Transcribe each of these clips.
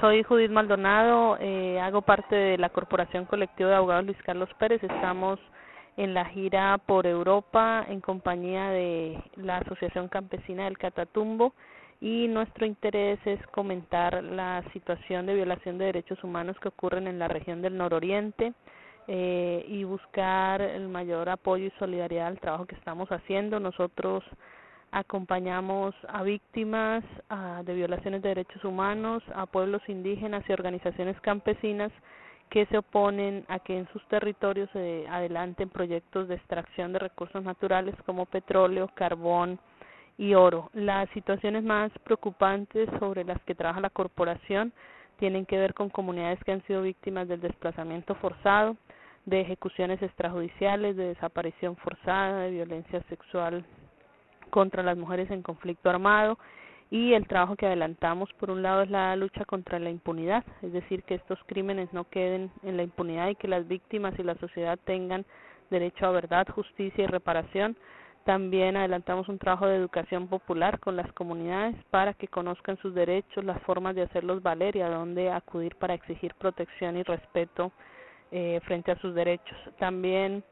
Soy Judith Maldonado, eh, hago parte de la Corporación Colectiva de Abogados Luis Carlos Pérez. Estamos en la gira por Europa en compañía de la Asociación Campesina del Catatumbo y nuestro interés es comentar la situación de violación de derechos humanos que ocurren en la región del nororiente eh, y buscar el mayor apoyo y solidaridad al trabajo que estamos haciendo. Nosotros acompañamos a víctimas de violaciones de derechos humanos, a pueblos indígenas y organizaciones campesinas que se oponen a que en sus territorios se adelanten proyectos de extracción de recursos naturales como petróleo, carbón y oro. Las situaciones más preocupantes sobre las que trabaja la corporación tienen que ver con comunidades que han sido víctimas del desplazamiento forzado, de ejecuciones extrajudiciales, de desaparición forzada, de violencia sexual contra las mujeres en conflicto armado y el trabajo que adelantamos por un lado es la lucha contra la impunidad, es decir, que estos crímenes no queden en la impunidad y que las víctimas y la sociedad tengan derecho a verdad, justicia y reparación. También adelantamos un trabajo de educación popular con las comunidades para que conozcan sus derechos, las formas de hacerlos valer y a dónde acudir para exigir protección y respeto eh, frente a sus derechos. También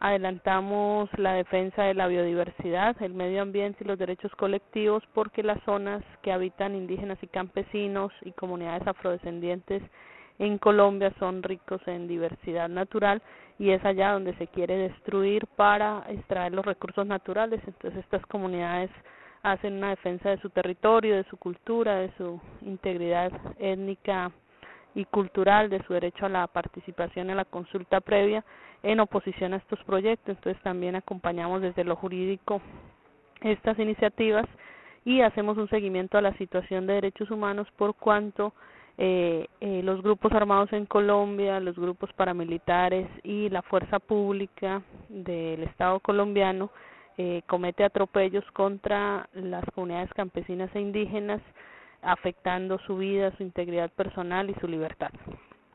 adelantamos la defensa de la biodiversidad, el medio ambiente y los derechos colectivos porque las zonas que habitan indígenas y campesinos y comunidades afrodescendientes en Colombia son ricos en diversidad natural y es allá donde se quiere destruir para extraer los recursos naturales. Entonces estas comunidades hacen una defensa de su territorio, de su cultura, de su integridad étnica y cultural de su derecho a la participación en la consulta previa en oposición a estos proyectos. Entonces también acompañamos desde lo jurídico estas iniciativas y hacemos un seguimiento a la situación de derechos humanos por cuanto eh, eh, los grupos armados en Colombia, los grupos paramilitares y la fuerza pública del Estado colombiano eh, comete atropellos contra las comunidades campesinas e indígenas afectando su vida, su integridad personal y su libertad.